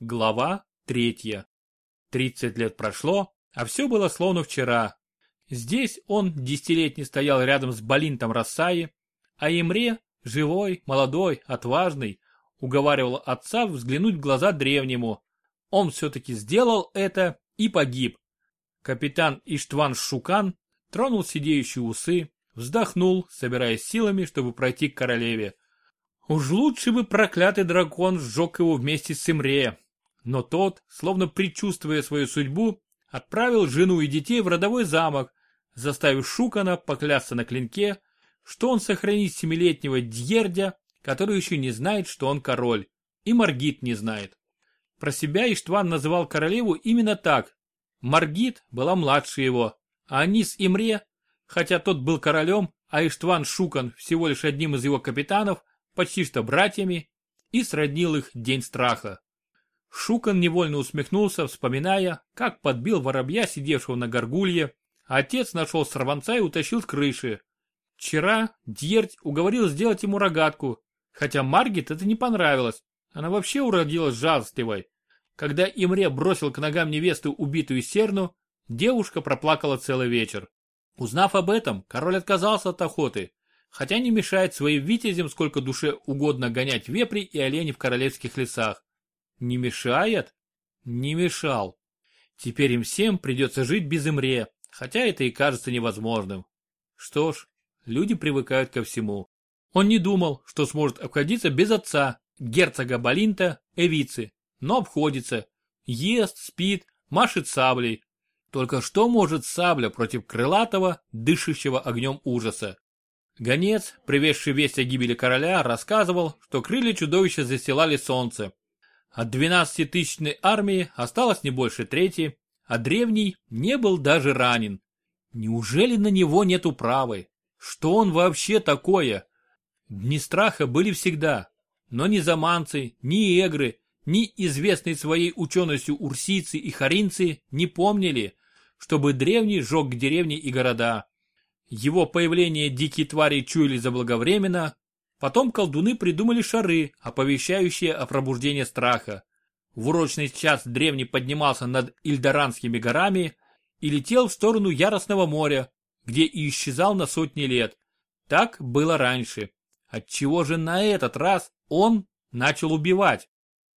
Глава третья. Тридцать лет прошло, а все было словно вчера. Здесь он десятилетний стоял рядом с Балинтом Рассаи, а Имре, живой, молодой, отважный, уговаривал отца взглянуть в глаза древнему. Он все-таки сделал это и погиб. Капитан Иштван Шукан тронул сидеющие усы, вздохнул, собираясь силами, чтобы пройти к королеве. Уж лучше бы проклятый дракон сжег его вместе с Имре, но тот, словно предчувствуя свою судьбу, отправил жену и детей в родовой замок, заставив Шукана поклясться на клинке, что он сохранит семилетнего Дьердя, который еще не знает, что он король, и Маргит не знает. Про себя Иштван называл королеву именно так. Маргит была младше его, а они с Имре, хотя тот был королем, а Иштван Шукан всего лишь одним из его капитанов, почти что братьями, и сроднил их день страха. Шукан невольно усмехнулся, вспоминая, как подбил воробья, сидевшего на горгулье. Отец нашел сорванца и утащил с крыши. Вчера Дьерть уговорил сделать ему рогатку, хотя Маргит это не понравилось. Она вообще уродилась жалостливой. Когда Имре бросил к ногам невесты убитую серну, девушка проплакала целый вечер. Узнав об этом, король отказался от охоты, хотя не мешает своим витязям сколько душе угодно гонять вепри и оленей в королевских лесах. Не мешает? Не мешал. Теперь им всем придется жить без Имре, хотя это и кажется невозможным. Что ж, люди привыкают ко всему. Он не думал, что сможет обходиться без отца, герцога Балинта, Эвицы, но обходится. Ест, спит, машет саблей. Только что может сабля против крылатого, дышащего огнем ужаса? Гонец, привезший весть о гибели короля, рассказывал, что крылья чудовища застилали солнце, от 12-тысячной армии осталось не больше трети, а древний не был даже ранен. Неужели на него нет управы? Что он вообще такое? Дни страха были всегда, но ни заманцы, ни эгры, ни известные своей ученостью урсийцы и харинцы не помнили, чтобы древний сжег деревни и города. Его появление дикие твари чуяли заблаговременно, Потом колдуны придумали шары, оповещающие о пробуждении страха. В урочный час древний поднимался над Ильдаранскими горами и летел в сторону Яростного моря, где и исчезал на сотни лет. Так было раньше. Отчего же на этот раз он начал убивать?